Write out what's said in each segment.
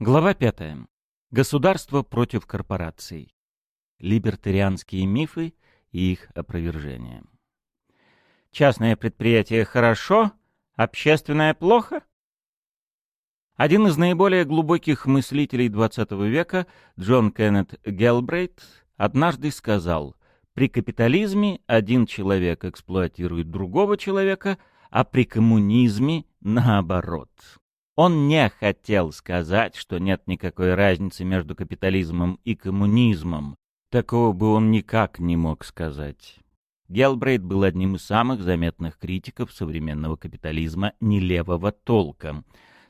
Глава 5. Государство против корпораций. Либертарианские мифы и их опровержение. Частное предприятие хорошо, общественное плохо? Один из наиболее глубоких мыслителей XX века, Джон Кеннет Гелбрейт, однажды сказал, при капитализме один человек эксплуатирует другого человека, а при коммунизме наоборот. Он не хотел сказать, что нет никакой разницы между капитализмом и коммунизмом. Такого бы он никак не мог сказать. Гелбрейт был одним из самых заметных критиков современного капитализма нелевого толка.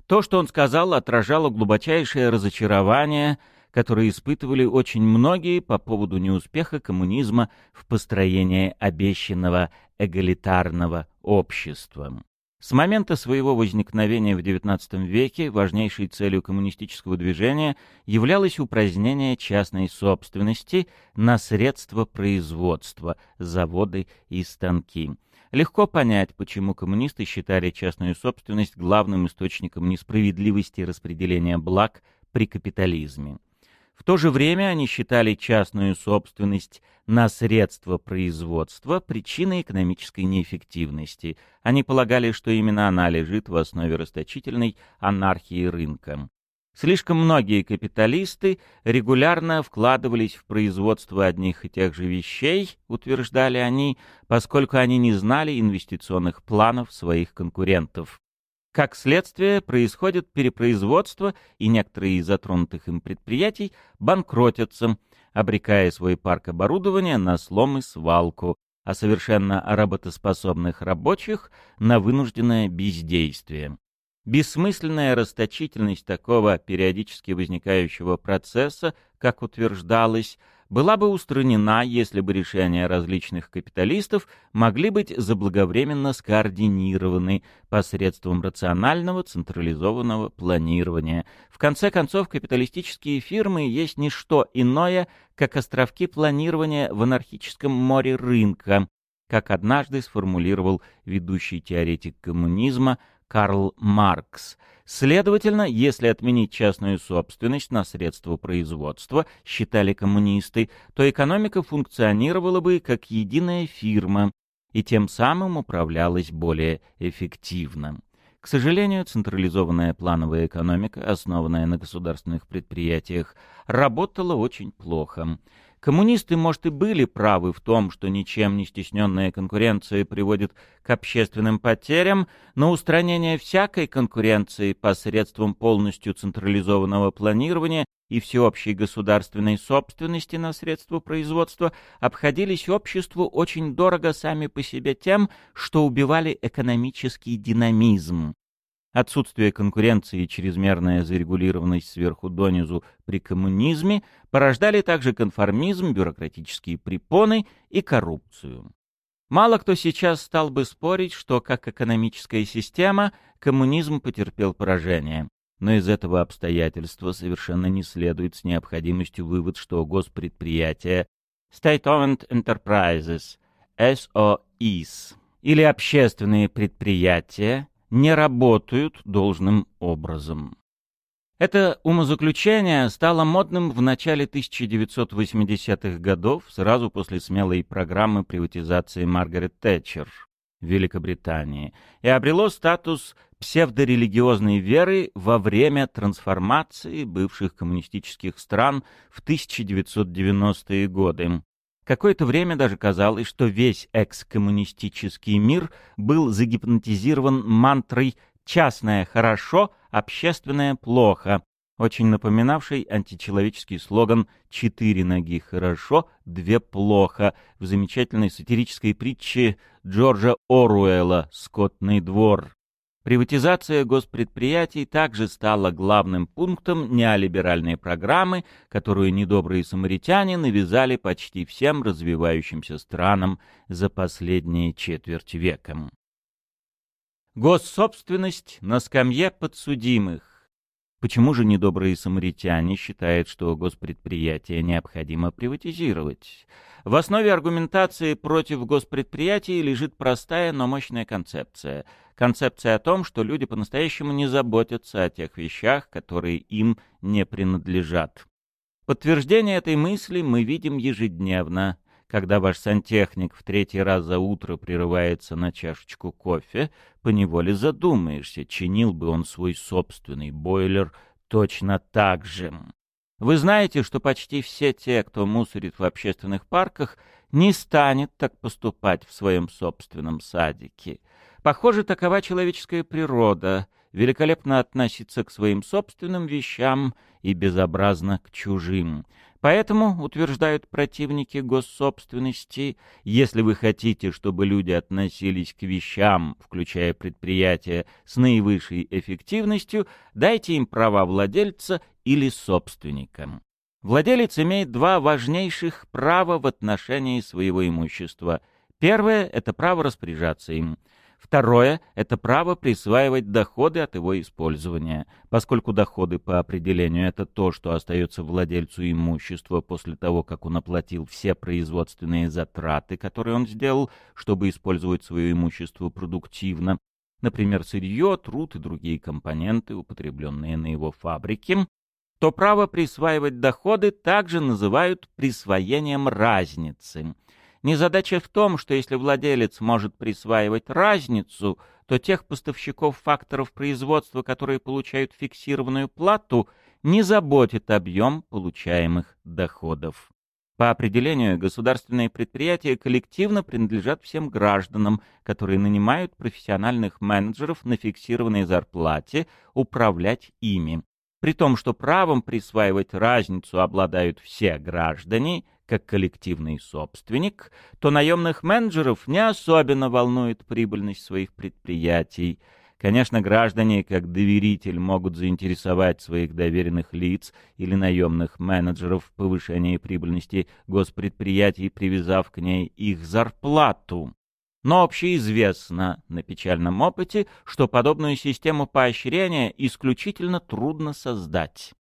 То, что он сказал, отражало глубочайшее разочарование, которое испытывали очень многие по поводу неуспеха коммунизма в построении обещанного эгалитарного общества. С момента своего возникновения в XIX веке важнейшей целью коммунистического движения являлось упразднение частной собственности на средства производства, заводы и станки. Легко понять, почему коммунисты считали частную собственность главным источником несправедливости распределения благ при капитализме. В то же время они считали частную собственность на средства производства причиной экономической неэффективности. Они полагали, что именно она лежит в основе расточительной анархии рынка. Слишком многие капиталисты регулярно вкладывались в производство одних и тех же вещей, утверждали они, поскольку они не знали инвестиционных планов своих конкурентов. Как следствие, происходит перепроизводство, и некоторые из затронутых им предприятий банкротятся, обрекая свой парк оборудования на слом и свалку, а совершенно работоспособных рабочих — на вынужденное бездействие. Бессмысленная расточительность такого периодически возникающего процесса, как утверждалось, была бы устранена, если бы решения различных капиталистов могли быть заблаговременно скоординированы посредством рационального централизованного планирования. В конце концов, капиталистические фирмы есть не что иное, как островки планирования в анархическом море рынка, как однажды сформулировал ведущий теоретик коммунизма Карл Маркс. Следовательно, если отменить частную собственность на средства производства, считали коммунисты, то экономика функционировала бы как единая фирма и тем самым управлялась более эффективно. К сожалению, централизованная плановая экономика, основанная на государственных предприятиях, работала очень плохо. Коммунисты, может, и были правы в том, что ничем не стесненная конкуренция приводит к общественным потерям, но устранение всякой конкуренции посредством полностью централизованного планирования и всеобщей государственной собственности на средства производства обходились обществу очень дорого сами по себе тем, что убивали экономический динамизм. Отсутствие конкуренции и чрезмерная зарегулированность сверху донизу при коммунизме порождали также конформизм, бюрократические препоны и коррупцию. Мало кто сейчас стал бы спорить, что как экономическая система коммунизм потерпел поражение. Но из этого обстоятельства совершенно не следует с необходимостью вывод, что госпредприятия State-Owned Enterprises, SOEs, или общественные предприятия, не работают должным образом. Это умозаключение стало модным в начале 1980-х годов, сразу после смелой программы приватизации Маргарет Тэтчер в Великобритании, и обрело статус псевдорелигиозной веры во время трансформации бывших коммунистических стран в 1990-е годы. Какое-то время даже казалось, что весь экс-коммунистический мир был загипнотизирован мантрой «частное хорошо, общественное плохо», очень напоминавший античеловеческий слоган «четыре ноги хорошо, две плохо» в замечательной сатирической притче Джорджа Оруэлла «Скотный двор». Приватизация госпредприятий также стала главным пунктом неолиберальной программы, которую недобрые самаритяне навязали почти всем развивающимся странам за последние четверть века. Госсобственность на скамье подсудимых. Почему же недобрые самаритяне считают, что госпредприятия необходимо приватизировать? В основе аргументации против госпредприятий лежит простая, но мощная концепция. Концепция о том, что люди по-настоящему не заботятся о тех вещах, которые им не принадлежат. Подтверждение этой мысли мы видим ежедневно когда ваш сантехник в третий раз за утро прерывается на чашечку кофе, поневоле задумаешься, чинил бы он свой собственный бойлер точно так же. Вы знаете, что почти все те, кто мусорит в общественных парках, не станет так поступать в своем собственном садике. Похоже, такова человеческая природа — великолепно относиться к своим собственным вещам и безобразно к чужим. Поэтому, утверждают противники госсобственности, если вы хотите, чтобы люди относились к вещам, включая предприятия, с наивысшей эффективностью, дайте им права владельца или собственника. Владелец имеет два важнейших права в отношении своего имущества. Первое — это право распоряжаться им. Второе — это право присваивать доходы от его использования, поскольку доходы по определению — это то, что остается владельцу имущества после того, как он оплатил все производственные затраты, которые он сделал, чтобы использовать свое имущество продуктивно, например, сырье, труд и другие компоненты, употребленные на его фабрике, то право присваивать доходы также называют присвоением разницы — Незадача в том, что если владелец может присваивать разницу, то тех поставщиков факторов производства, которые получают фиксированную плату, не заботит объем получаемых доходов. По определению, государственные предприятия коллективно принадлежат всем гражданам, которые нанимают профессиональных менеджеров на фиксированной зарплате управлять ими. При том, что правом присваивать разницу обладают все граждане, как коллективный собственник, то наемных менеджеров не особенно волнует прибыльность своих предприятий. Конечно, граждане, как доверитель, могут заинтересовать своих доверенных лиц или наемных менеджеров в повышении прибыльности госпредприятий, привязав к ней их зарплату. Но общеизвестно на печальном опыте, что подобную систему поощрения исключительно трудно создать.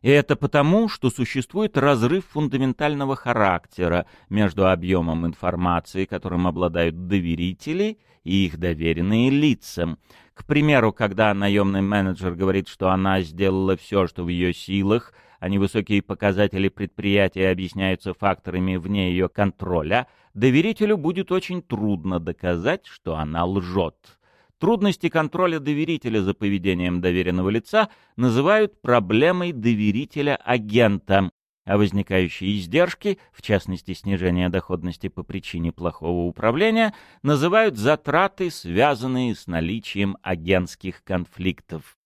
И это потому, что существует разрыв фундаментального характера между объемом информации, которым обладают доверители, и их доверенные лица. К примеру, когда наемный менеджер говорит, что она сделала все, что в ее силах, а невысокие показатели предприятия объясняются факторами вне ее контроля, доверителю будет очень трудно доказать, что она лжет. Трудности контроля доверителя за поведением доверенного лица называют проблемой доверителя-агента, а возникающие издержки, в частности снижение доходности по причине плохого управления, называют затраты, связанные с наличием агентских конфликтов.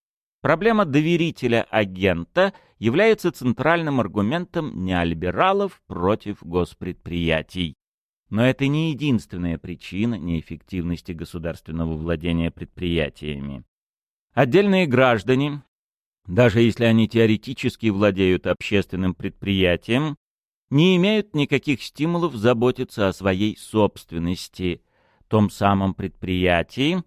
Проблема доверителя-агента является центральным аргументом неолибералов против госпредприятий. Но это не единственная причина неэффективности государственного владения предприятиями. Отдельные граждане, даже если они теоретически владеют общественным предприятием, не имеют никаких стимулов заботиться о своей собственности, том самом предприятии,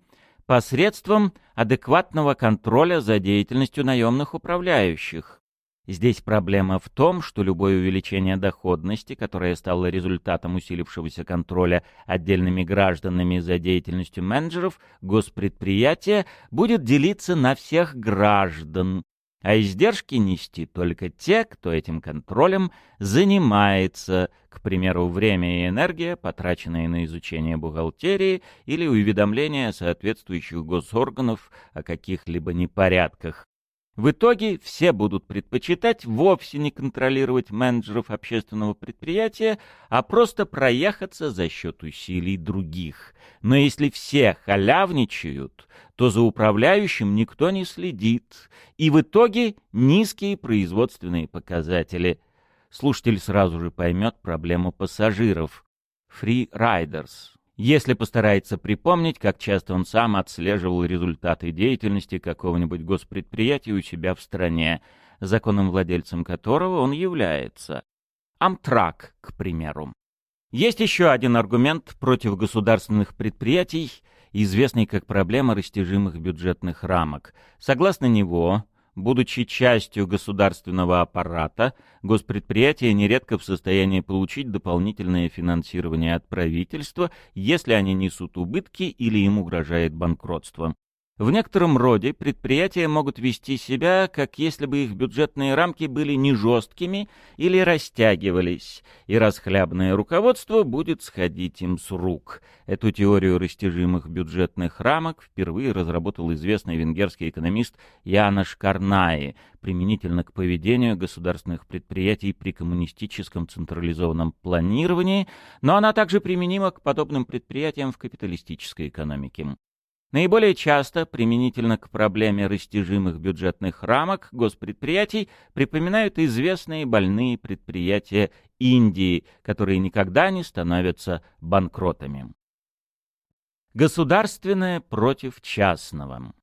посредством адекватного контроля за деятельностью наемных управляющих. Здесь проблема в том, что любое увеличение доходности, которое стало результатом усилившегося контроля отдельными гражданами за деятельностью менеджеров госпредприятия, будет делиться на всех граждан, а издержки нести только те, кто этим контролем занимается, к примеру, время и энергия, потраченные на изучение бухгалтерии или уведомление соответствующих госорганов о каких-либо непорядках. В итоге все будут предпочитать вовсе не контролировать менеджеров общественного предприятия, а просто проехаться за счет усилий других. Но если все халявничают, то за управляющим никто не следит, и в итоге низкие производственные показатели. Слушатель сразу же поймет проблему пассажиров. Free Riders если постарается припомнить, как часто он сам отслеживал результаты деятельности какого-нибудь госпредприятия у себя в стране, законным владельцем которого он является. Амтрак, к примеру. Есть еще один аргумент против государственных предприятий, известный как проблема растяжимых бюджетных рамок. Согласно него, Будучи частью государственного аппарата, госпредприятия нередко в состоянии получить дополнительное финансирование от правительства, если они несут убытки или им угрожает банкротство. В некотором роде предприятия могут вести себя, как если бы их бюджетные рамки были не жесткими или растягивались, и расхлябное руководство будет сходить им с рук. Эту теорию растяжимых бюджетных рамок впервые разработал известный венгерский экономист Янош Карнаи, применительно к поведению государственных предприятий при коммунистическом централизованном планировании, но она также применима к подобным предприятиям в капиталистической экономике. Наиболее часто, применительно к проблеме растяжимых бюджетных рамок госпредприятий, припоминают известные больные предприятия Индии, которые никогда не становятся банкротами. Государственное против частного.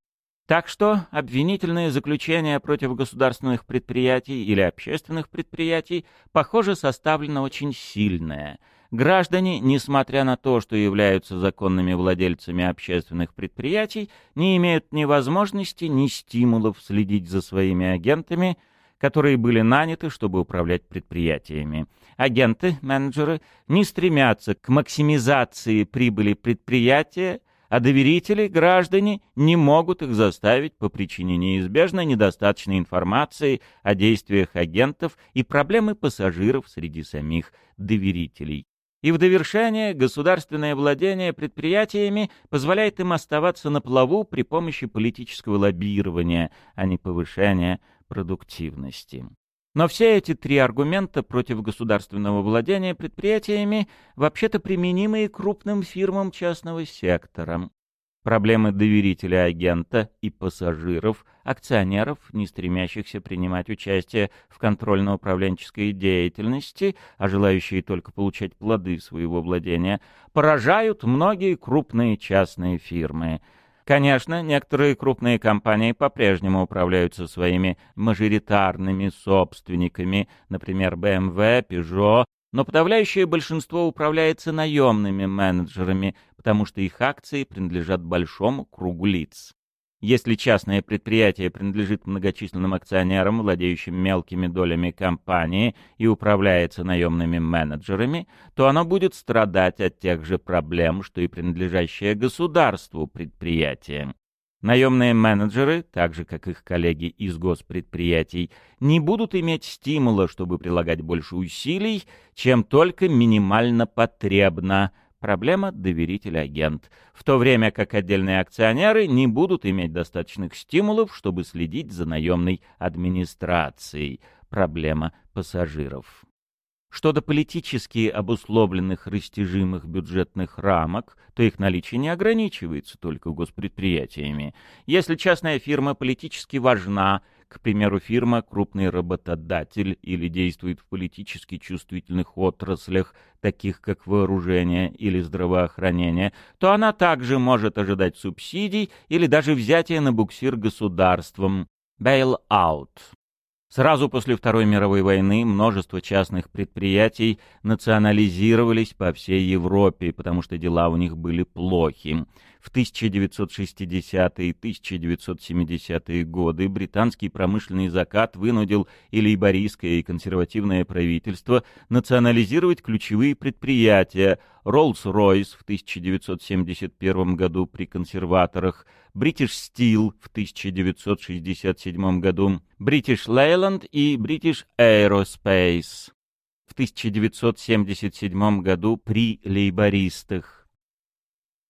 Так что обвинительное заключение против государственных предприятий или общественных предприятий, похоже, составлено очень сильное – Граждане, несмотря на то, что являются законными владельцами общественных предприятий, не имеют ни возможности, ни стимулов следить за своими агентами, которые были наняты, чтобы управлять предприятиями. Агенты, менеджеры, не стремятся к максимизации прибыли предприятия, а доверители, граждане, не могут их заставить по причине неизбежной недостаточной информации о действиях агентов и проблемы пассажиров среди самих доверителей. И в довершение государственное владение предприятиями позволяет им оставаться на плаву при помощи политического лоббирования, а не повышения продуктивности. Но все эти три аргумента против государственного владения предприятиями вообще-то применимы и крупным фирмам частного сектора. Проблемы доверителя агента и пассажиров, акционеров, не стремящихся принимать участие в контрольно-управленческой деятельности, а желающие только получать плоды своего владения, поражают многие крупные частные фирмы. Конечно, некоторые крупные компании по-прежнему управляются своими мажоритарными собственниками, например, BMW, Peugeot, но подавляющее большинство управляется наемными менеджерами, потому что их акции принадлежат большому кругу лиц. Если частное предприятие принадлежит многочисленным акционерам, владеющим мелкими долями компании и управляется наемными менеджерами, то оно будет страдать от тех же проблем, что и принадлежащее государству предприятие. Наемные менеджеры, так же как их коллеги из госпредприятий, не будут иметь стимула, чтобы прилагать больше усилий, чем только минимально потребно. Проблема доверитель-агент. В то время как отдельные акционеры не будут иметь достаточных стимулов, чтобы следить за наемной администрацией. Проблема пассажиров. Что до политически обусловленных растяжимых бюджетных рамок, то их наличие не ограничивается только госпредприятиями. Если частная фирма политически важна, к примеру, фирма крупный работодатель или действует в политически чувствительных отраслях, таких как вооружение или здравоохранение, то она также может ожидать субсидий или даже взятия на буксир государством. Bail-out. Сразу после Второй мировой войны множество частных предприятий национализировались по всей Европе, потому что дела у них были плохи. В 1960-е и 1970-е годы британский промышленный закат вынудил и лейбористское, и консервативное правительство национализировать ключевые предприятия Rolls-Royce в 1971 году при консерваторах, British Steel в 1967 году, British Leyland и British Aerospace в 1977 году при лейбористах.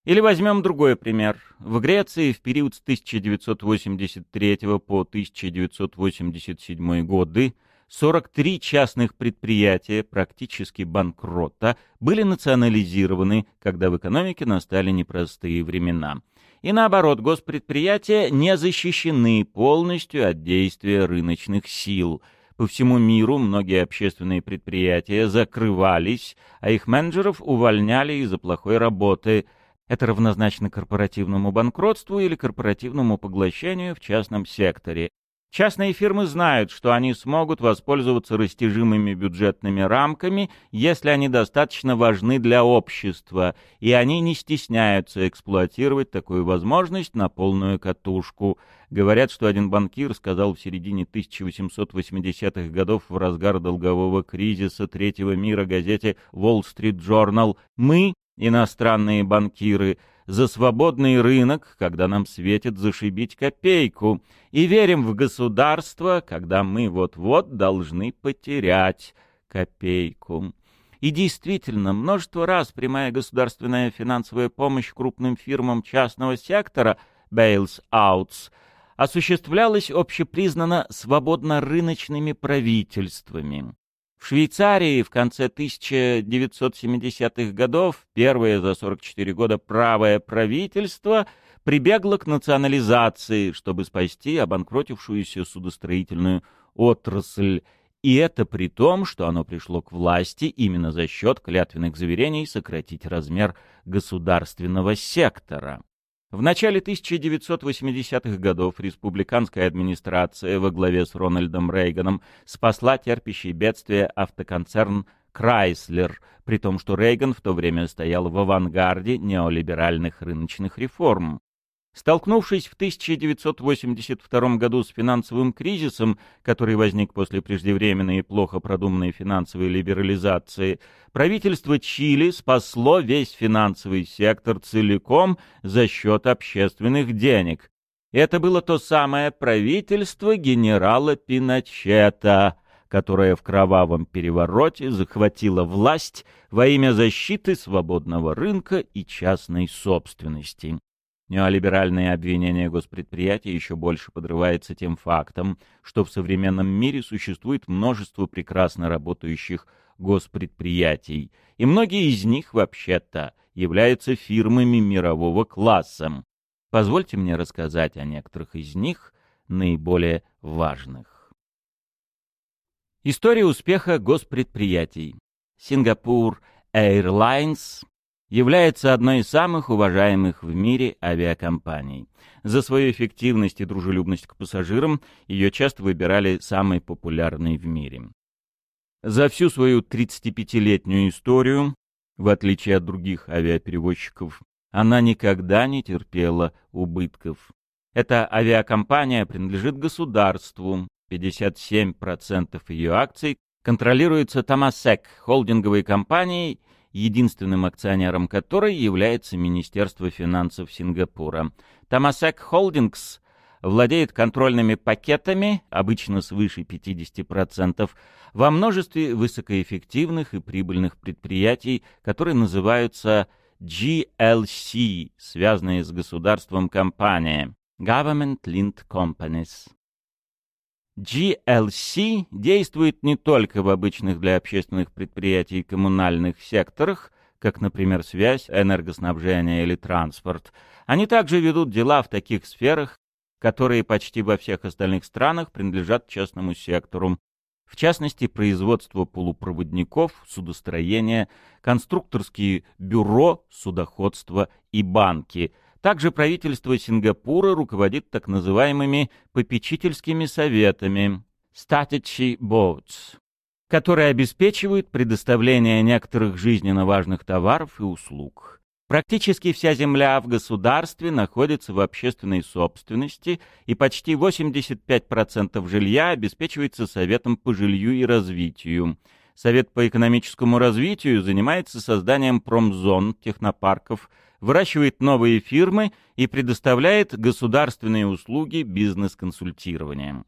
Или возьмем другой пример. В Греции в период с 1983 по 1987 годы 43 частных предприятия практически банкрота были национализированы, когда в экономике настали непростые времена. И наоборот, госпредприятия не защищены полностью от действия рыночных сил. По всему миру многие общественные предприятия закрывались, а их менеджеров увольняли из-за плохой работы – это равнозначно корпоративному банкротству или корпоративному поглощению в частном секторе. Частные фирмы знают, что они смогут воспользоваться растяжимыми бюджетными рамками, если они достаточно важны для общества, и они не стесняются эксплуатировать такую возможность на полную катушку. Говорят, что один банкир сказал в середине 1880-х годов в разгар долгового кризиса третьего мира газете Wall Street Journal «Мы, иностранные банкиры, за свободный рынок, когда нам светит зашибить копейку, и верим в государство, когда мы вот-вот должны потерять копейку. И действительно, множество раз прямая государственная финансовая помощь крупным фирмам частного сектора, bails-outs, осуществлялась общепризнанно свободно-рыночными правительствами. В Швейцарии в конце 1970-х годов первое за 44 года правое правительство прибегло к национализации, чтобы спасти обанкротившуюся судостроительную отрасль, и это при том, что оно пришло к власти именно за счет клятвенных заверений сократить размер государственного сектора. В начале 1980-х годов республиканская администрация во главе с Рональдом Рейганом спасла терпящий бедствие автоконцерн Крайслер, при том, что Рейган в то время стоял в авангарде неолиберальных рыночных реформ. Столкнувшись в 1982 году с финансовым кризисом, который возник после преждевременной и плохо продуманной финансовой либерализации, правительство Чили спасло весь финансовый сектор целиком за счет общественных денег. Это было то самое правительство генерала Пиночета, которое в кровавом перевороте захватило власть во имя защиты свободного рынка и частной собственности. Неолиберальные обвинения госпредприятий еще больше подрывается тем фактом, что в современном мире существует множество прекрасно работающих госпредприятий, и многие из них вообще-то являются фирмами мирового класса. Позвольте мне рассказать о некоторых из них, наиболее важных. История успеха госпредприятий. Сингапур Airlines является одной из самых уважаемых в мире авиакомпаний. За свою эффективность и дружелюбность к пассажирам ее часто выбирали самой популярной в мире. За всю свою 35-летнюю историю, в отличие от других авиаперевозчиков, она никогда не терпела убытков. Эта авиакомпания принадлежит государству, 57% ее акций контролируется Томасек, холдинговой компанией, единственным акционером которой является Министерство финансов Сингапура. Тамасек Холдингс владеет контрольными пакетами, обычно свыше 50%, во множестве высокоэффективных и прибыльных предприятий, которые называются GLC, связанные с государством компания Government Linked Companies. GLC действует не только в обычных для общественных предприятий коммунальных секторах, как, например, связь, энергоснабжение или транспорт. Они также ведут дела в таких сферах, которые почти во всех остальных странах принадлежат частному сектору, в частности, производство полупроводников, судостроение, конструкторские бюро, судоходство и банки – также правительство Сингапура руководит так называемыми попечительскими советами (statutory boards), которые обеспечивают предоставление некоторых жизненно важных товаров и услуг. Практически вся земля в государстве находится в общественной собственности, и почти 85% жилья обеспечивается Советом по жилью и развитию. Совет по экономическому развитию занимается созданием промзон, технопарков, выращивает новые фирмы и предоставляет государственные услуги бизнес-консультирования.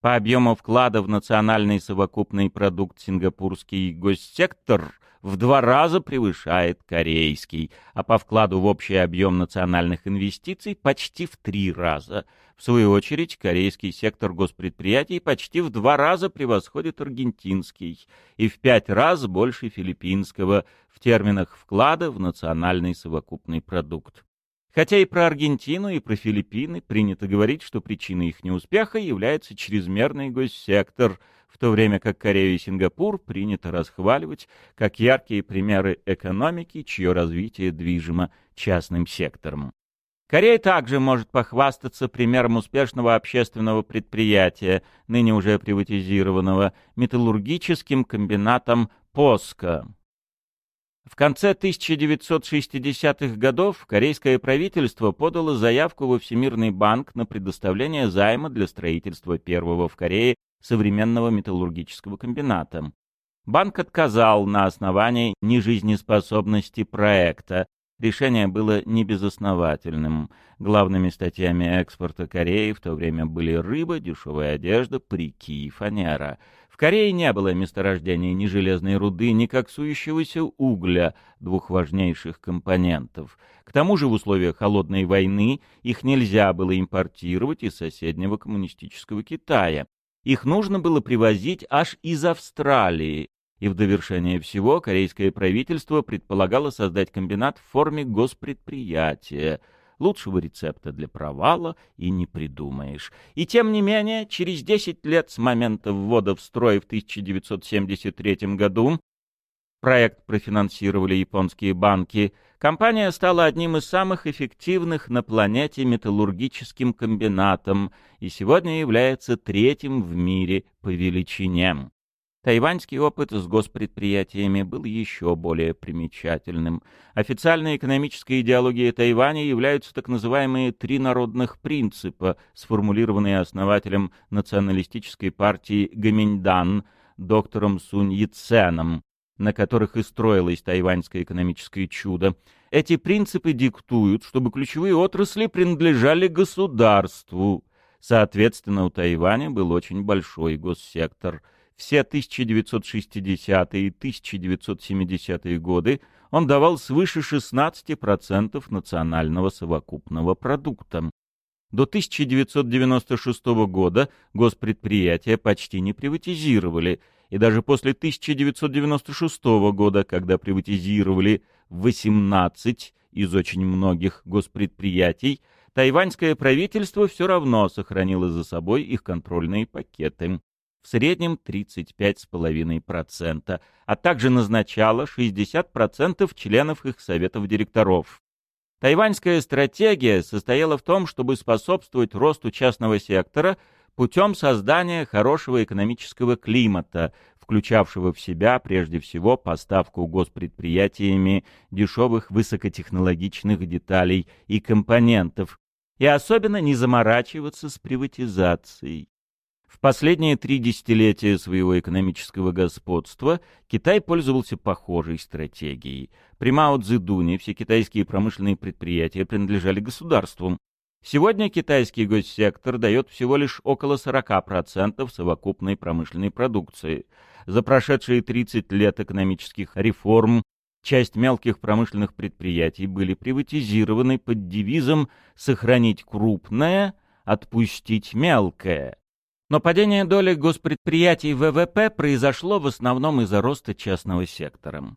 По объему вклада в национальный совокупный продукт сингапурский госсектор в два раза превышает корейский, а по вкладу в общий объем национальных инвестиций почти в три раза. В свою очередь, корейский сектор госпредприятий почти в два раза превосходит аргентинский и в пять раз больше филиппинского в терминах вклада в национальный совокупный продукт. Хотя и про Аргентину, и про Филиппины принято говорить, что причиной их неуспеха является чрезмерный госсектор, в то время как Корею и Сингапур принято расхваливать как яркие примеры экономики, чье развитие движимо частным сектором. Корея также может похвастаться примером успешного общественного предприятия, ныне уже приватизированного, металлургическим комбинатом «Поска». В конце 1960-х годов корейское правительство подало заявку во Всемирный банк на предоставление займа для строительства первого в Корее современного металлургического комбината. Банк отказал на основании нежизнеспособности проекта, Решение было небезосновательным. Главными статьями экспорта Кореи в то время были рыба, дешевая одежда, парики и фанера. В Корее не было месторождений ни железной руды, ни коксующегося угля, двух важнейших компонентов. К тому же в условиях холодной войны их нельзя было импортировать из соседнего коммунистического Китая. Их нужно было привозить аж из Австралии, и в довершение всего корейское правительство предполагало создать комбинат в форме госпредприятия. Лучшего рецепта для провала и не придумаешь. И тем не менее, через 10 лет с момента ввода в строй в 1973 году проект профинансировали японские банки, компания стала одним из самых эффективных на планете металлургическим комбинатом и сегодня является третьим в мире по величине. Тайваньский опыт с госпредприятиями был еще более примечательным. Официальной экономической идеологией Тайваня являются так называемые «три народных принципа», сформулированные основателем националистической партии Гаминьдан, доктором Сунь Яценом, на которых и строилось тайваньское экономическое чудо. Эти принципы диктуют, чтобы ключевые отрасли принадлежали государству. Соответственно, у Тайваня был очень большой госсектор – все 1960-е и 1970-е годы он давал свыше 16% национального совокупного продукта. До 1996 года госпредприятия почти не приватизировали, и даже после 1996 года, когда приватизировали 18 из очень многих госпредприятий, тайваньское правительство все равно сохранило за собой их контрольные пакеты в среднем 35,5%, а также назначала 60% членов их советов директоров. Тайваньская стратегия состояла в том, чтобы способствовать росту частного сектора путем создания хорошего экономического климата, включавшего в себя прежде всего поставку госпредприятиями дешевых высокотехнологичных деталей и компонентов, и особенно не заморачиваться с приватизацией. В последние три десятилетия своего экономического господства Китай пользовался похожей стратегией. При Мао Цзэдуне все китайские промышленные предприятия принадлежали государству. Сегодня китайский госсектор дает всего лишь около 40% совокупной промышленной продукции. За прошедшие 30 лет экономических реформ часть мелких промышленных предприятий были приватизированы под девизом «сохранить крупное, отпустить мелкое». Но падение доли госпредприятий ВВП произошло в основном из-за роста частного сектора.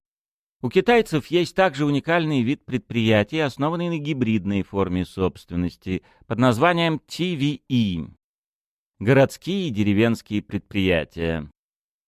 У китайцев есть также уникальный вид предприятий, основанный на гибридной форме собственности под названием TVE – городские и деревенские предприятия.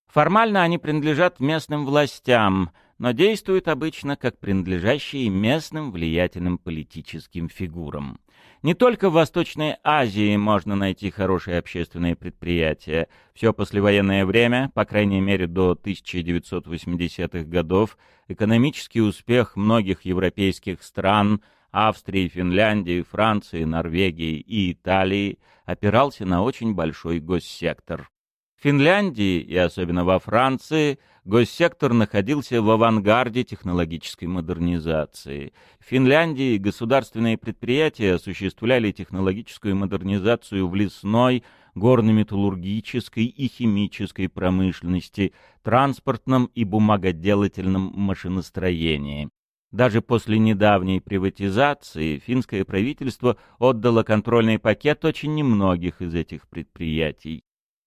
Формально они принадлежат местным властям, но действуют обычно как принадлежащие местным влиятельным политическим фигурам. Не только в Восточной Азии можно найти хорошие общественные предприятия. Все послевоенное время, по крайней мере до 1980-х годов, экономический успех многих европейских стран Австрии, Финляндии, Франции, Норвегии и Италии опирался на очень большой госсектор. Финляндии и особенно во Франции – госсектор находился в авангарде технологической модернизации. В Финляндии государственные предприятия осуществляли технологическую модернизацию в лесной, горно-металлургической и химической промышленности, транспортном и бумагоделательном машиностроении. Даже после недавней приватизации финское правительство отдало контрольный пакет очень немногих из этих предприятий.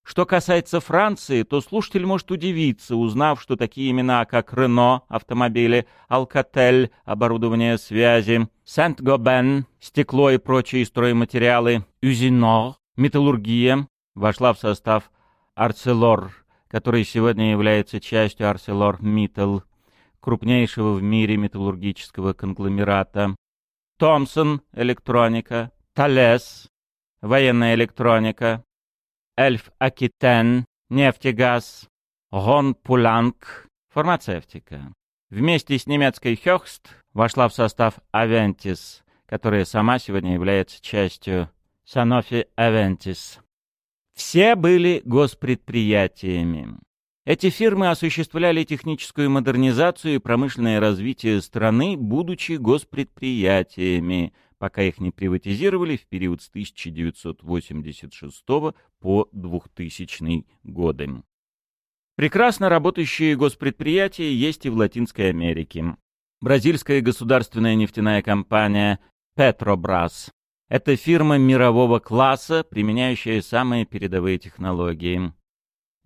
Что касается Франции, то слушатель может удивиться, узнав, что такие имена, как Рено, автомобили, Алкатель, оборудование связи, Сент-Гобен, стекло и прочие стройматериалы, Юзино, металлургия, вошла в состав Арселор, который сегодня является частью Арселор Миттл, крупнейшего в мире металлургического конгломерата. Томпсон электроника, Талес военная электроника, Эльф Акитен нефтегаз, Гон Пуланг фармацевтика. Вместе с немецкой Хёхст вошла в состав Авентис, которая сама сегодня является частью Sanofi Aventis. Все были госпредприятиями. Эти фирмы осуществляли техническую модернизацию и промышленное развитие страны, будучи госпредприятиями, пока их не приватизировали в период с 1986 по 2000 годы. Прекрасно работающие госпредприятия есть и в Латинской Америке. Бразильская государственная нефтяная компания Petrobras – это фирма мирового класса, применяющая самые передовые технологии.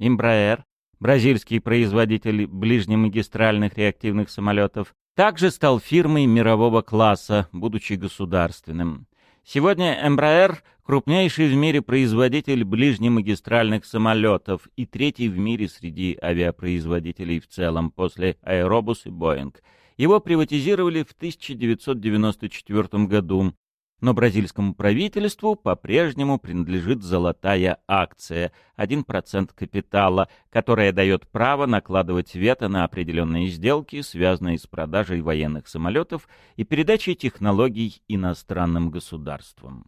Embraer – бразильский производитель ближнемагистральных реактивных самолетов, также стал фирмой мирового класса, будучи государственным. Сегодня Embraer — крупнейший в мире производитель ближнемагистральных самолетов и третий в мире среди авиапроизводителей в целом после Airbus и Boeing. Его приватизировали в 1994 году, но бразильскому правительству по-прежнему принадлежит золотая акция, 1% капитала, которая дает право накладывать вето на определенные сделки, связанные с продажей военных самолетов и передачей технологий иностранным государствам.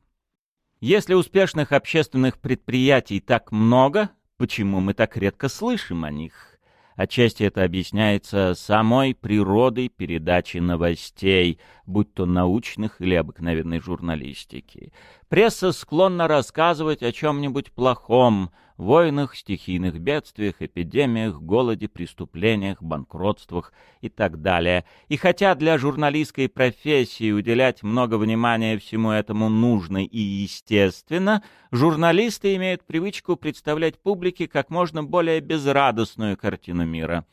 Если успешных общественных предприятий так много, почему мы так редко слышим о них? Отчасти это объясняется самой природой передачи новостей, будь то научных или обыкновенной журналистики. Пресса склонна рассказывать о чем-нибудь плохом, войнах, стихийных бедствиях, эпидемиях, голоде, преступлениях, банкротствах и так далее. И хотя для журналистской профессии уделять много внимания всему этому нужно и естественно, журналисты имеют привычку представлять публике как можно более безрадостную картину мира.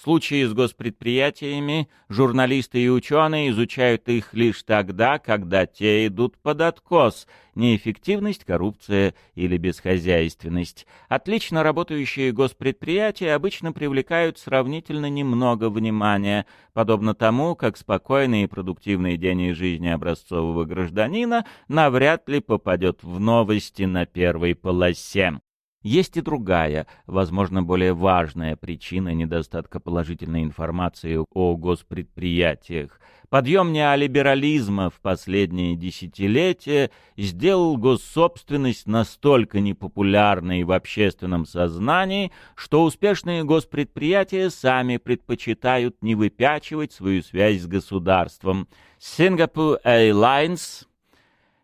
В случае с госпредприятиями журналисты и ученые изучают их лишь тогда, когда те идут под откос, неэффективность, коррупция или бесхозяйственность. Отлично работающие госпредприятия обычно привлекают сравнительно немного внимания, подобно тому, как спокойный и продуктивный день из жизни образцового гражданина навряд ли попадет в новости на первой полосе. Есть и другая, возможно, более важная причина недостатка положительной информации о госпредприятиях. Подъем неолиберализма в последние десятилетия сделал госсобственность настолько непопулярной в общественном сознании, что успешные госпредприятия сами предпочитают не выпячивать свою связь с государством. Singapore Airlines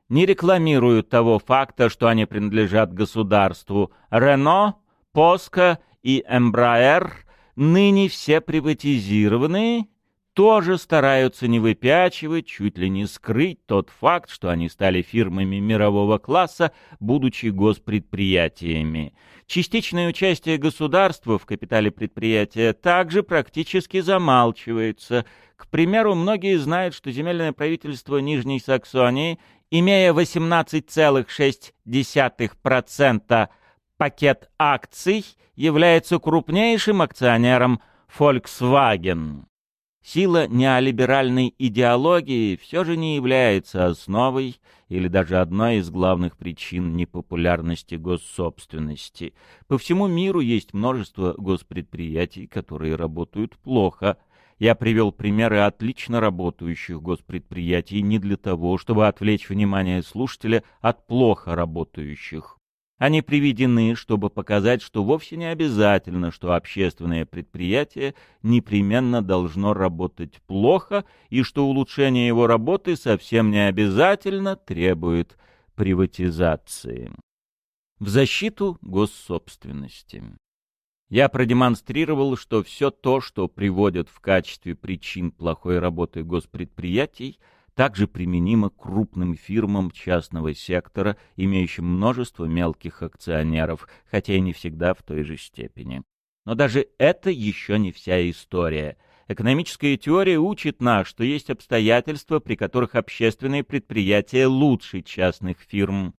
не рекламируют того факта, что они принадлежат государству. Рено, Поско и Эмбраер, ныне все приватизированные, тоже стараются не выпячивать, чуть ли не скрыть тот факт, что они стали фирмами мирового класса, будучи госпредприятиями. Частичное участие государства в капитале предприятия также практически замалчивается. К примеру, многие знают, что земельное правительство Нижней Саксонии имея 18,6% пакет акций, является крупнейшим акционером Volkswagen. Сила неолиберальной идеологии все же не является основой или даже одной из главных причин непопулярности госсобственности. По всему миру есть множество госпредприятий, которые работают плохо, я привел примеры отлично работающих госпредприятий не для того, чтобы отвлечь внимание слушателя от плохо работающих. Они приведены, чтобы показать, что вовсе не обязательно, что общественное предприятие непременно должно работать плохо, и что улучшение его работы совсем не обязательно требует приватизации. В защиту госсобственности. Я продемонстрировал, что все то, что приводят в качестве причин плохой работы госпредприятий, также применимо крупным фирмам частного сектора, имеющим множество мелких акционеров, хотя и не всегда в той же степени. Но даже это еще не вся история. Экономическая теория учит нас, что есть обстоятельства, при которых общественные предприятия лучше частных фирм.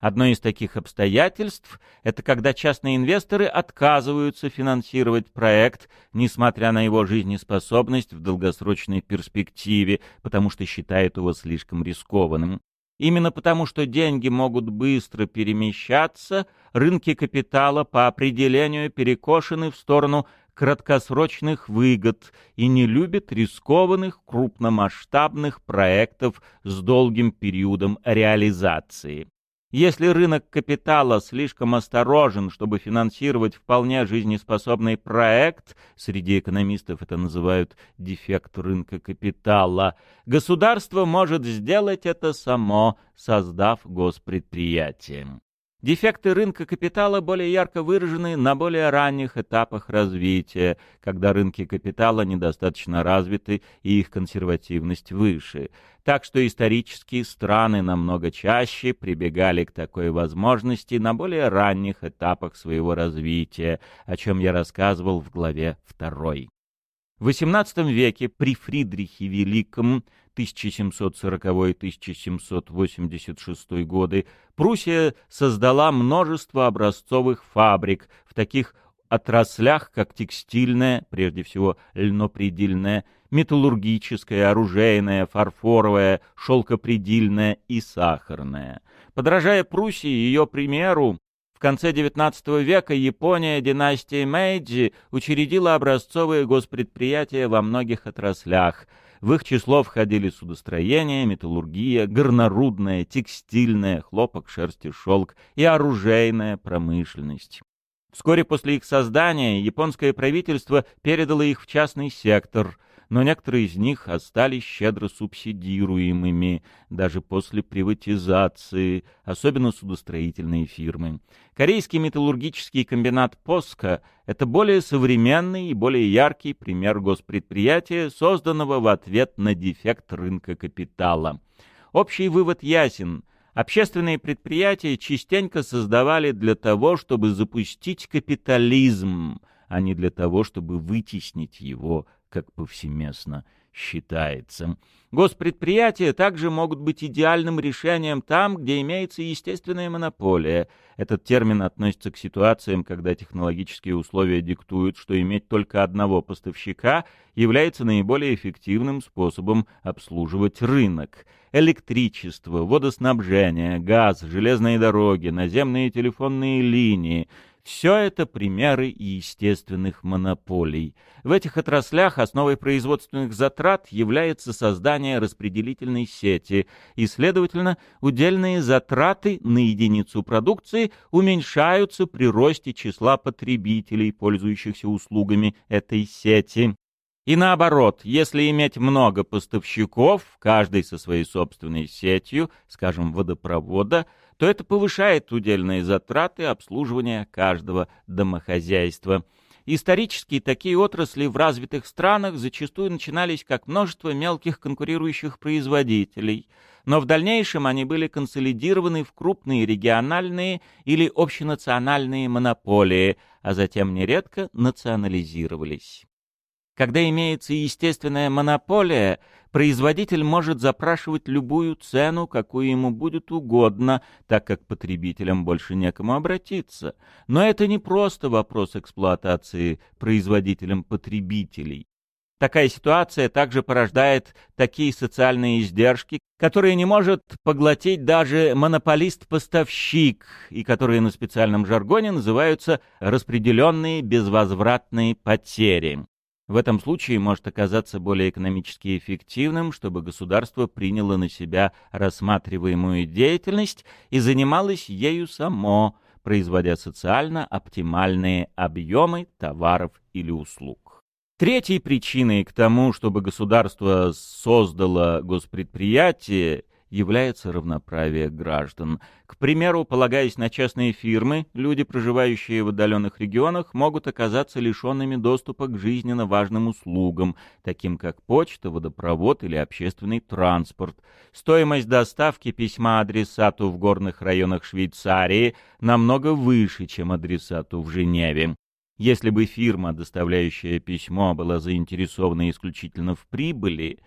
Одно из таких обстоятельств – это когда частные инвесторы отказываются финансировать проект, несмотря на его жизнеспособность в долгосрочной перспективе, потому что считают его слишком рискованным. Именно потому, что деньги могут быстро перемещаться, рынки капитала по определению перекошены в сторону краткосрочных выгод и не любят рискованных крупномасштабных проектов с долгим периодом реализации. Если рынок капитала слишком осторожен, чтобы финансировать вполне жизнеспособный проект, среди экономистов это называют дефект рынка капитала, государство может сделать это само, создав госпредприятие. Дефекты рынка капитала более ярко выражены на более ранних этапах развития, когда рынки капитала недостаточно развиты и их консервативность выше. Так что исторические страны намного чаще прибегали к такой возможности на более ранних этапах своего развития, о чем я рассказывал в главе 2. В XVIII веке при Фридрихе Великом 1740-1786 годы Пруссия создала множество образцовых фабрик в таких отраслях, как текстильная, прежде всего льнопредельная, металлургическая, оружейная, фарфоровая, шелкопредельная и сахарная. Подражая Пруссии и ее примеру, в конце XIX века Япония династии Мэйджи учредила образцовые госпредприятия во многих отраслях – в их число входили судостроение, металлургия, горнорудная, текстильная, хлопок, шерсть и шелк и оружейная промышленность. Вскоре после их создания японское правительство передало их в частный сектор – но некоторые из них остались щедро субсидируемыми даже после приватизации, особенно судостроительные фирмы. Корейский металлургический комбинат «Поска» — это более современный и более яркий пример госпредприятия, созданного в ответ на дефект рынка капитала. Общий вывод ясен — Общественные предприятия частенько создавали для того, чтобы запустить капитализм, а не для того, чтобы вытеснить его как повсеместно считается. Госпредприятия также могут быть идеальным решением там, где имеется естественная монополия. Этот термин относится к ситуациям, когда технологические условия диктуют, что иметь только одного поставщика является наиболее эффективным способом обслуживать рынок. Электричество, водоснабжение, газ, железные дороги, наземные телефонные линии — все это примеры естественных монополий. В этих отраслях основой производственных затрат является создание распределительной сети, и, следовательно, удельные затраты на единицу продукции уменьшаются при росте числа потребителей, пользующихся услугами этой сети. И наоборот, если иметь много поставщиков, каждый со своей собственной сетью, скажем, водопровода, то это повышает удельные затраты обслуживания каждого домохозяйства. Исторически такие отрасли в развитых странах зачастую начинались как множество мелких конкурирующих производителей, но в дальнейшем они были консолидированы в крупные региональные или общенациональные монополии, а затем нередко национализировались. Когда имеется естественная монополия, производитель может запрашивать любую цену, какую ему будет угодно, так как потребителям больше некому обратиться. Но это не просто вопрос эксплуатации производителем потребителей. Такая ситуация также порождает такие социальные издержки, которые не может поглотить даже монополист-поставщик, и которые на специальном жаргоне называются распределенные безвозвратные потери. В этом случае может оказаться более экономически эффективным, чтобы государство приняло на себя рассматриваемую деятельность и занималось ею само, производя социально оптимальные объемы товаров или услуг. Третьей причиной к тому, чтобы государство создало госпредприятие, является равноправие граждан. К примеру, полагаясь на частные фирмы, люди, проживающие в отдаленных регионах, могут оказаться лишенными доступа к жизненно важным услугам, таким как почта, водопровод или общественный транспорт. Стоимость доставки письма адресату в горных районах Швейцарии намного выше, чем адресату в Женеве. Если бы фирма, доставляющая письмо, была заинтересована исключительно в прибыли,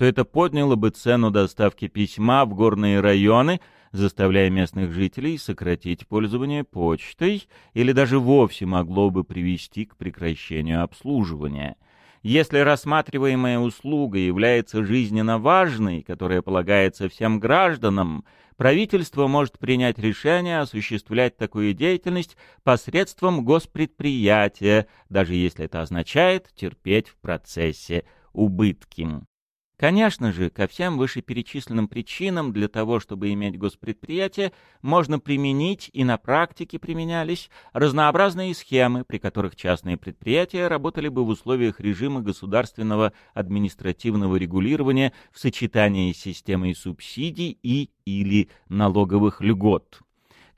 то это подняло бы цену доставки письма в горные районы заставляя местных жителей сократить пользование почтой или даже вовсе могло бы привести к прекращению обслуживания. Если рассматриваемая услуга является жизненно важной, которая полагается всем гражданам, правительство может принять решение осуществлять такую деятельность посредством госпредприятия, даже если это означает терпеть в процессе убытки. Конечно же, ко всем вышеперечисленным причинам для того, чтобы иметь госпредприятие, можно применить и на практике применялись разнообразные схемы, при которых частные предприятия работали бы в условиях режима государственного административного регулирования в сочетании с системой субсидий и или налоговых льгот.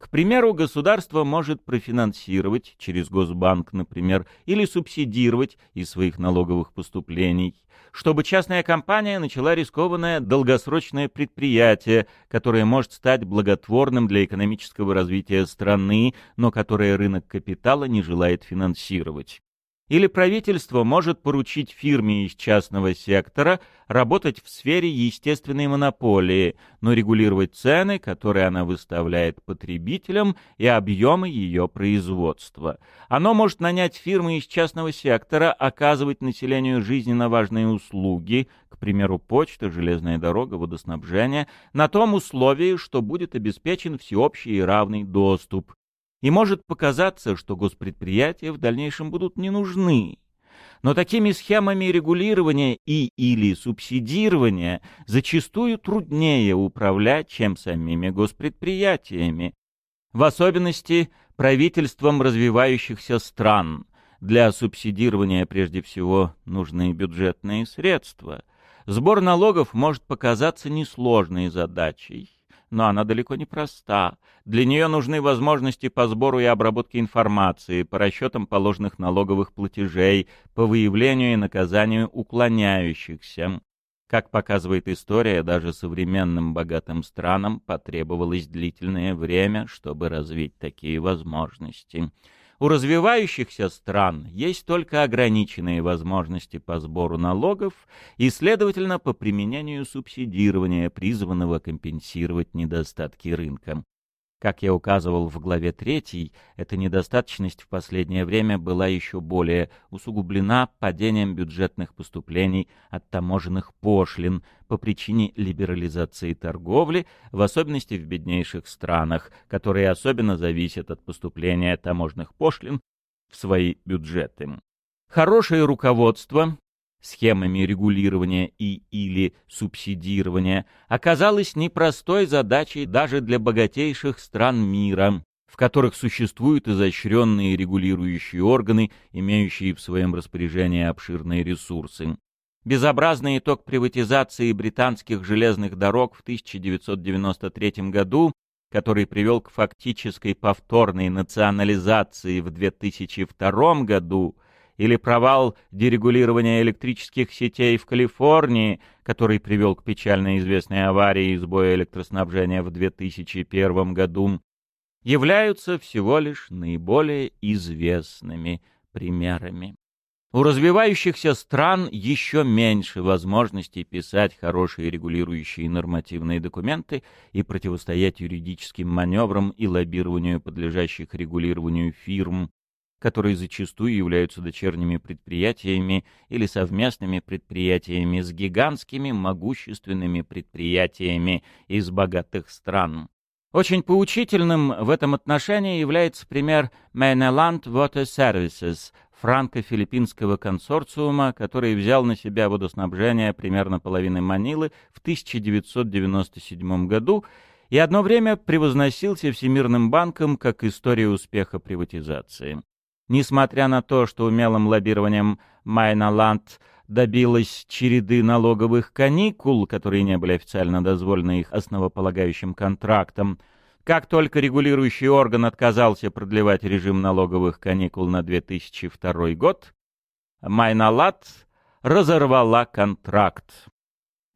К примеру, государство может профинансировать через Госбанк, например, или субсидировать из своих налоговых поступлений, чтобы частная компания начала рискованное долгосрочное предприятие, которое может стать благотворным для экономического развития страны, но которое рынок капитала не желает финансировать. Или правительство может поручить фирме из частного сектора работать в сфере естественной монополии, но регулировать цены, которые она выставляет потребителям, и объемы ее производства. Оно может нанять фирмы из частного сектора оказывать населению жизненно важные услуги, к примеру, почта, железная дорога, водоснабжение, на том условии, что будет обеспечен всеобщий и равный доступ, и может показаться, что госпредприятия в дальнейшем будут не нужны. Но такими схемами регулирования и или субсидирования зачастую труднее управлять, чем самими госпредприятиями. В особенности правительством развивающихся стран. Для субсидирования прежде всего нужны бюджетные средства. Сбор налогов может показаться несложной задачей но она далеко не проста. Для нее нужны возможности по сбору и обработке информации, по расчетам положенных налоговых платежей, по выявлению и наказанию уклоняющихся. Как показывает история, даже современным богатым странам потребовалось длительное время, чтобы развить такие возможности. У развивающихся стран есть только ограниченные возможности по сбору налогов и, следовательно, по применению субсидирования, призванного компенсировать недостатки рынка. Как я указывал в главе 3, эта недостаточность в последнее время была еще более усугублена падением бюджетных поступлений от таможенных пошлин по причине либерализации торговли, в особенности в беднейших странах, которые особенно зависят от поступления таможенных пошлин в свои бюджеты. Хорошее руководство схемами регулирования и или субсидирования оказалась непростой задачей даже для богатейших стран мира, в которых существуют изощренные регулирующие органы, имеющие в своем распоряжении обширные ресурсы. Безобразный итог приватизации британских железных дорог в 1993 году, который привел к фактической повторной национализации в 2002 году, или провал дерегулирования электрических сетей в Калифорнии, который привел к печально известной аварии и сбою электроснабжения в 2001 году, являются всего лишь наиболее известными примерами. У развивающихся стран еще меньше возможностей писать хорошие регулирующие нормативные документы и противостоять юридическим маневрам и лоббированию подлежащих регулированию фирм, которые зачастую являются дочерними предприятиями или совместными предприятиями с гигантскими могущественными предприятиями из богатых стран. Очень поучительным в этом отношении является пример Mainland Water Services, франко-филиппинского консорциума, который взял на себя водоснабжение примерно половины Манилы в 1997 году и одно время превозносился Всемирным банком как история успеха приватизации. Несмотря на то, что умелым лоббированием Майналанд добилась череды налоговых каникул, которые не были официально дозволены их основополагающим контрактом, как только регулирующий орган отказался продлевать режим налоговых каникул на 2002 год, Майналат разорвала контракт.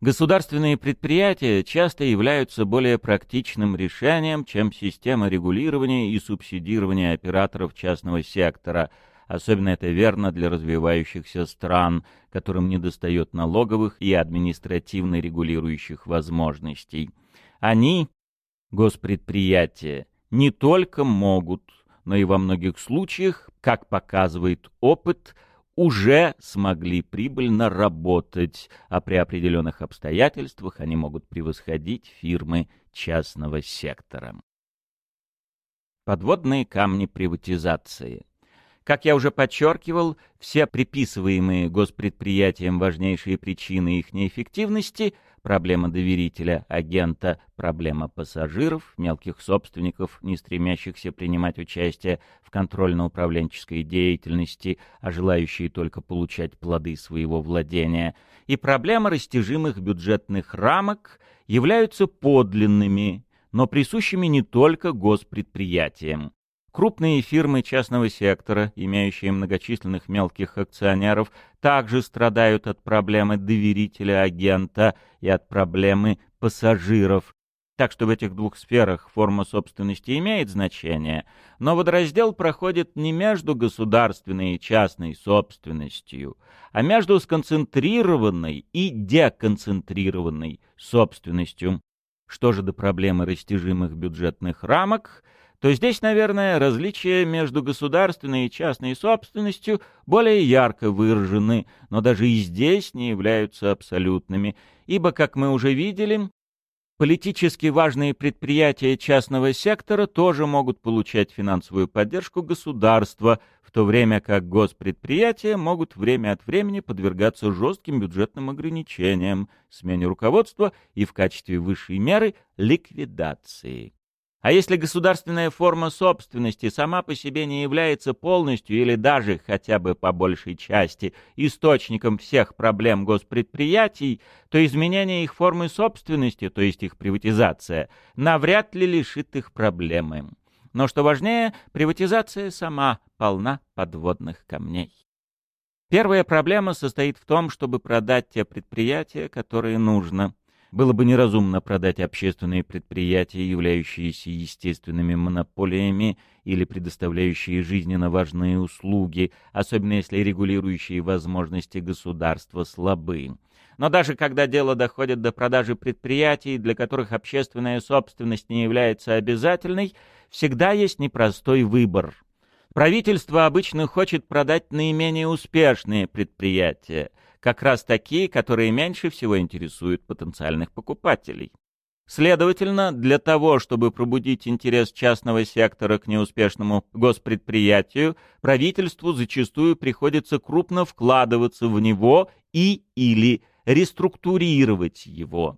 Государственные предприятия часто являются более практичным решением, чем система регулирования и субсидирования операторов частного сектора. Особенно это верно для развивающихся стран, которым недостает налоговых и административно регулирующих возможностей. Они Госпредприятия не только могут, но и во многих случаях, как показывает опыт, уже смогли прибыльно работать, а при определенных обстоятельствах они могут превосходить фирмы частного сектора. Подводные камни приватизации. Как я уже подчеркивал, все приписываемые госпредприятиям важнейшие причины их неэффективности – проблема доверителя, агента, проблема пассажиров, мелких собственников, не стремящихся принимать участие в контрольно-управленческой деятельности, а желающие только получать плоды своего владения, и проблема растяжимых бюджетных рамок являются подлинными, но присущими не только госпредприятиям. Крупные фирмы частного сектора, имеющие многочисленных мелких акционеров, также страдают от проблемы доверителя-агента и от проблемы пассажиров. Так что в этих двух сферах форма собственности имеет значение, но водораздел проходит не между государственной и частной собственностью, а между сконцентрированной и деконцентрированной собственностью. Что же до проблемы растяжимых бюджетных рамок – то здесь, наверное, различия между государственной и частной собственностью более ярко выражены, но даже и здесь не являются абсолютными, ибо, как мы уже видели, политически важные предприятия частного сектора тоже могут получать финансовую поддержку государства, в то время как госпредприятия могут время от времени подвергаться жестким бюджетным ограничениям, смене руководства и в качестве высшей меры ликвидации. А если государственная форма собственности сама по себе не является полностью или даже хотя бы по большей части источником всех проблем госпредприятий, то изменение их формы собственности, то есть их приватизация, навряд ли лишит их проблемы. Но что важнее, приватизация сама полна подводных камней. Первая проблема состоит в том, чтобы продать те предприятия, которые нужно – было бы неразумно продать общественные предприятия, являющиеся естественными монополиями или предоставляющие жизненно важные услуги, особенно если регулирующие возможности государства слабы. Но даже когда дело доходит до продажи предприятий, для которых общественная собственность не является обязательной, всегда есть непростой выбор. Правительство обычно хочет продать наименее успешные предприятия – как раз такие, которые меньше всего интересуют потенциальных покупателей. Следовательно, для того, чтобы пробудить интерес частного сектора к неуспешному госпредприятию, правительству зачастую приходится крупно вкладываться в него и или реструктурировать его.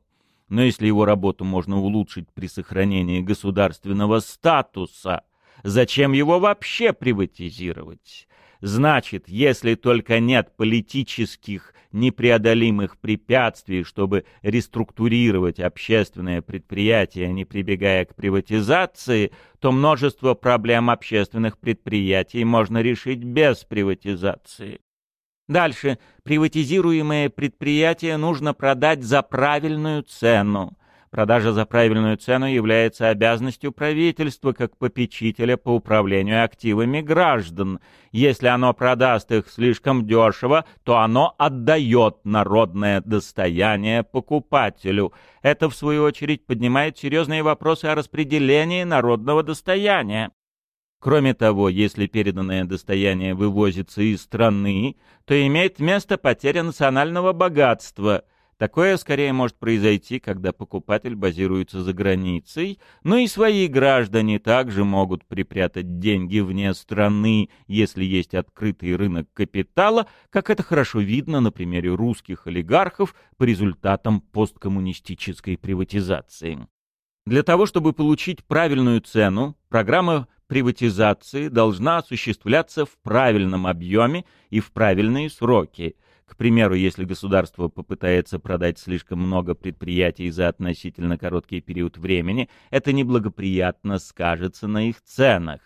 Но если его работу можно улучшить при сохранении государственного статуса, зачем его вообще приватизировать? Значит, если только нет политических непреодолимых препятствий, чтобы реструктурировать общественное предприятие, не прибегая к приватизации, то множество проблем общественных предприятий можно решить без приватизации. Дальше. Приватизируемое предприятие нужно продать за правильную цену. Продажа за правильную цену является обязанностью правительства как попечителя по управлению активами граждан. Если оно продаст их слишком дешево, то оно отдает народное достояние покупателю. Это, в свою очередь, поднимает серьезные вопросы о распределении народного достояния. Кроме того, если переданное достояние вывозится из страны, то имеет место потеря национального богатства – Такое скорее может произойти, когда покупатель базируется за границей, но и свои граждане также могут припрятать деньги вне страны, если есть открытый рынок капитала, как это хорошо видно на примере русских олигархов по результатам посткоммунистической приватизации. Для того, чтобы получить правильную цену, программа приватизации должна осуществляться в правильном объеме и в правильные сроки – к примеру, если государство попытается продать слишком много предприятий за относительно короткий период времени, это неблагоприятно скажется на их ценах.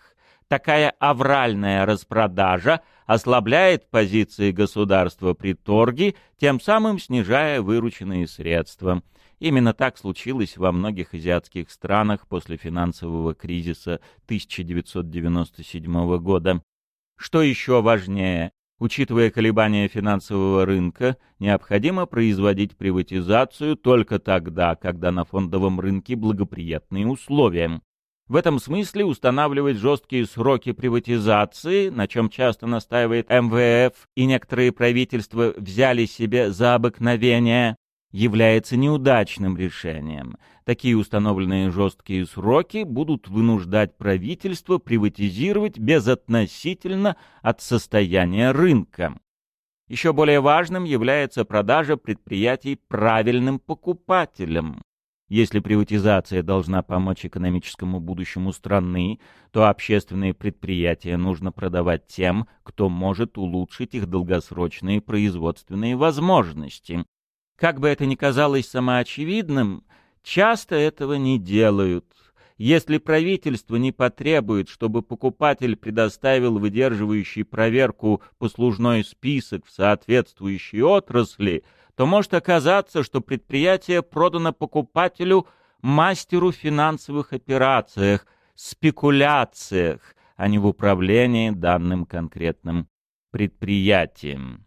Такая авральная распродажа ослабляет позиции государства при торге, тем самым снижая вырученные средства. Именно так случилось во многих азиатских странах после финансового кризиса 1997 года. Что еще важнее, Учитывая колебания финансового рынка, необходимо производить приватизацию только тогда, когда на фондовом рынке благоприятные условия. В этом смысле устанавливать жесткие сроки приватизации, на чем часто настаивает МВФ и некоторые правительства взяли себе за обыкновение, является неудачным решением. Такие установленные жесткие сроки будут вынуждать правительство приватизировать безотносительно от состояния рынка. Еще более важным является продажа предприятий правильным покупателям. Если приватизация должна помочь экономическому будущему страны, то общественные предприятия нужно продавать тем, кто может улучшить их долгосрочные производственные возможности. Как бы это ни казалось самоочевидным, часто этого не делают. Если правительство не потребует, чтобы покупатель предоставил выдерживающий проверку послужной список в соответствующей отрасли, то может оказаться, что предприятие продано покупателю мастеру финансовых операциях, спекуляциях, а не в управлении данным конкретным предприятием.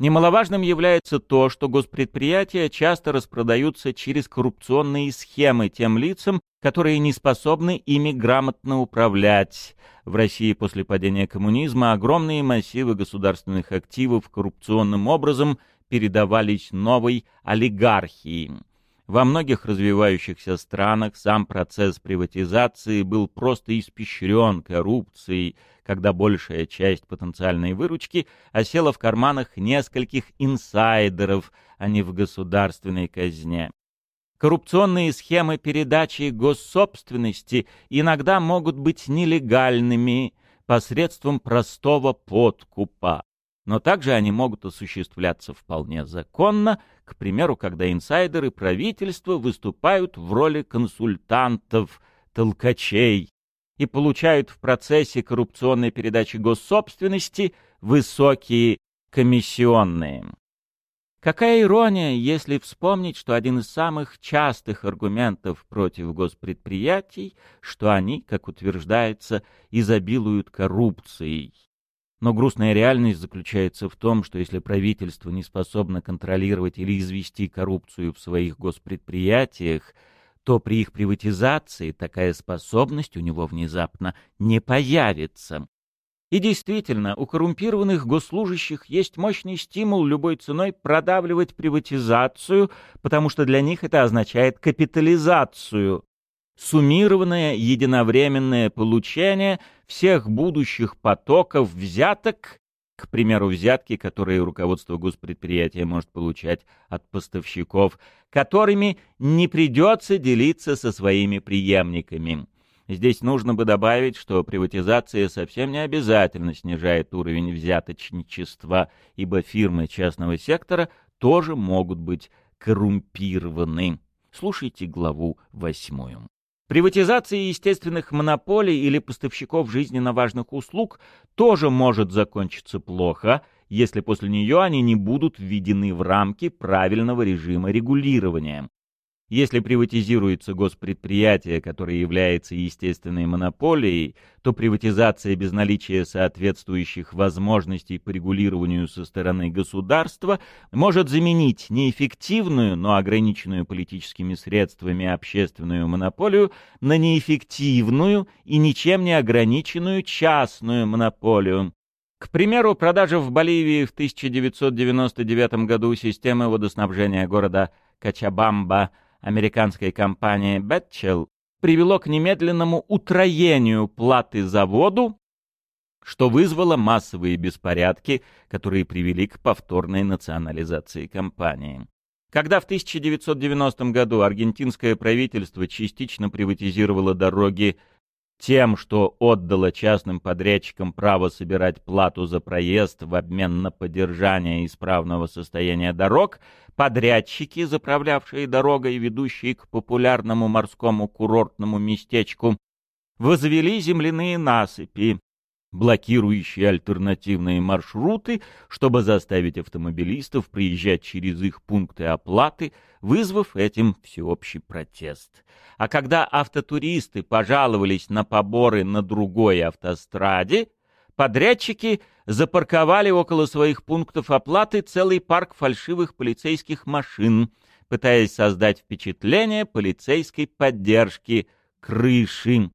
Немаловажным является то, что госпредприятия часто распродаются через коррупционные схемы тем лицам, которые не способны ими грамотно управлять. В России после падения коммунизма огромные массивы государственных активов коррупционным образом передавались новой олигархии. Во многих развивающихся странах сам процесс приватизации был просто испещрен коррупцией, когда большая часть потенциальной выручки осела в карманах нескольких инсайдеров, а не в государственной казне. Коррупционные схемы передачи госсобственности иногда могут быть нелегальными посредством простого подкупа но также они могут осуществляться вполне законно, к примеру, когда инсайдеры правительства выступают в роли консультантов, толкачей и получают в процессе коррупционной передачи госсобственности высокие комиссионные. Какая ирония, если вспомнить, что один из самых частых аргументов против госпредприятий, что они, как утверждается, изобилуют коррупцией. Но грустная реальность заключается в том, что если правительство не способно контролировать или извести коррупцию в своих госпредприятиях, то при их приватизации такая способность у него внезапно не появится. И действительно, у коррумпированных госслужащих есть мощный стимул любой ценой продавливать приватизацию, потому что для них это означает капитализацию, суммированное единовременное получение всех будущих потоков взяток, к примеру, взятки, которые руководство госпредприятия может получать от поставщиков, которыми не придется делиться со своими преемниками. Здесь нужно бы добавить, что приватизация совсем не обязательно снижает уровень взяточничества, ибо фирмы частного сектора тоже могут быть коррумпированы. Слушайте главу восьмую. Приватизация естественных монополий или поставщиков жизненно важных услуг тоже может закончиться плохо, если после нее они не будут введены в рамки правильного режима регулирования. Если приватизируется госпредприятие, которое является естественной монополией, то приватизация без наличия соответствующих возможностей по регулированию со стороны государства может заменить неэффективную, но ограниченную политическими средствами общественную монополию на неэффективную и ничем не ограниченную частную монополию. К примеру, продажа в Боливии в 1999 году системы водоснабжения города Качабамба – американской компании Бетчел привело к немедленному утроению платы за воду, что вызвало массовые беспорядки, которые привели к повторной национализации компании. Когда в 1990 году аргентинское правительство частично приватизировало дороги тем, что отдало частным подрядчикам право собирать плату за проезд в обмен на поддержание исправного состояния дорог, подрядчики, заправлявшие дорогой, ведущей к популярному морскому курортному местечку, возвели земляные насыпи, блокирующие альтернативные маршруты, чтобы заставить автомобилистов приезжать через их пункты оплаты, вызвав этим всеобщий протест. А когда автотуристы пожаловались на поборы на другой автостраде, подрядчики запарковали около своих пунктов оплаты целый парк фальшивых полицейских машин, пытаясь создать впечатление полицейской поддержки крыши.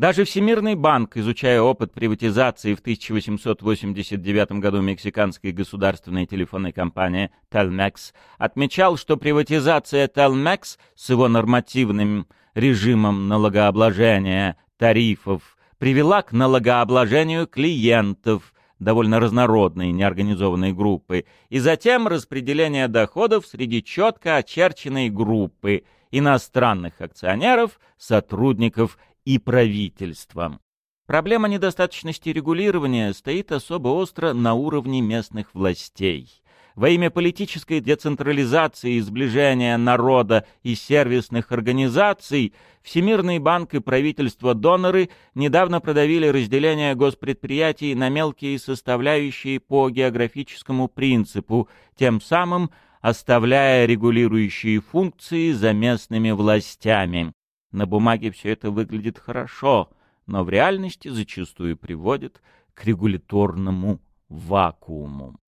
Даже Всемирный банк, изучая опыт приватизации в 1889 году мексиканской государственной телефонной компании Telmex, отмечал, что приватизация Telmex с его нормативным режимом налогообложения тарифов привела к налогообложению клиентов, довольно разнородной неорганизованной группы, и затем распределение доходов среди четко очерченной группы иностранных акционеров, сотрудников правительства. Проблема недостаточности регулирования стоит особо остро на уровне местных властей. Во имя политической децентрализации и сближения народа и сервисных организаций Всемирный банк и правительство-доноры недавно продавили разделение госпредприятий на мелкие составляющие по географическому принципу, тем самым оставляя регулирующие функции за местными властями. На бумаге все это выглядит хорошо, но в реальности зачастую приводит к регуляторному вакууму.